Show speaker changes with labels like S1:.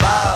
S1: like